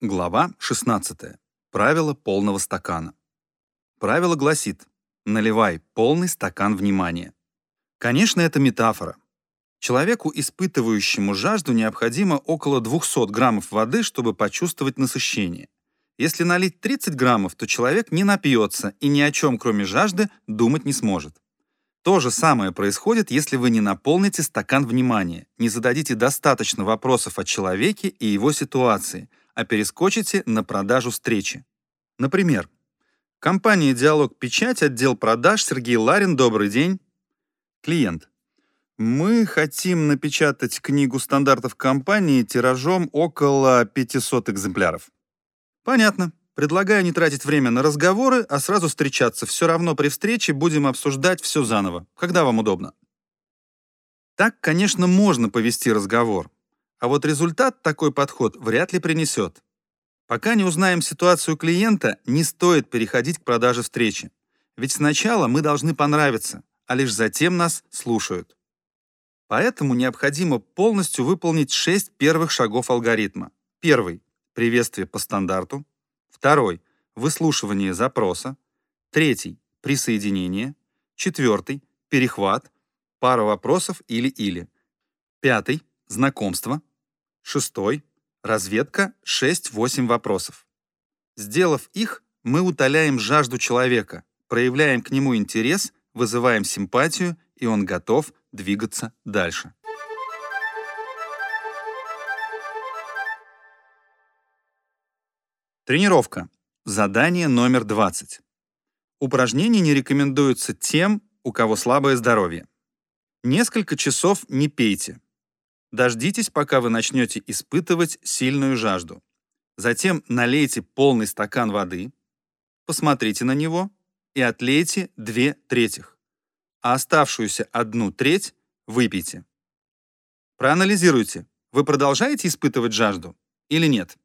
Глава 16. Правило полного стакана. Правило гласит «наливай полный стакан внимания». Конечно, это метафора. Человеку, испытывающему жажду, необходимо около 200 граммов воды, чтобы почувствовать насыщение. Если налить 30 граммов, то человек не напьется и ни о чем, кроме жажды, думать не сможет. То же самое происходит, если вы не наполните стакан внимания, не зададите достаточно вопросов о человеке и его ситуации, а перескочите на продажу встречи. Например, компания «Диалог Печать», отдел продаж, Сергей Ларин, добрый день. Клиент. Мы хотим напечатать книгу стандартов компании тиражом около 500 экземпляров. Понятно. Предлагаю не тратить время на разговоры, а сразу встречаться. Все равно при встрече будем обсуждать все заново. Когда вам удобно? Так, конечно, можно повести разговор, а вот результат такой подход вряд ли принесет. Пока не узнаем ситуацию клиента, не стоит переходить к продаже встречи. Ведь сначала мы должны понравиться, а лишь затем нас слушают. Поэтому необходимо полностью выполнить шесть первых шагов алгоритма. Первый — приветствие по стандарту. Второй — выслушивание запроса. Третий — присоединение. Четвертый — перехват, пара вопросов или-или. Пятый — знакомство. Шестой — разведка 6-8 вопросов. Сделав их, мы утоляем жажду человека, проявляем к нему интерес, вызываем симпатию, и он готов двигаться дальше. Тренировка. Задание номер 20. Упражнения не рекомендуются тем, у кого слабое здоровье. Несколько часов не пейте, Дождитесь, пока вы начнете испытывать сильную жажду. Затем налейте полный стакан воды, посмотрите на него и отлейте две третьих, а оставшуюся одну треть выпейте. Проанализируйте, вы продолжаете испытывать жажду или нет.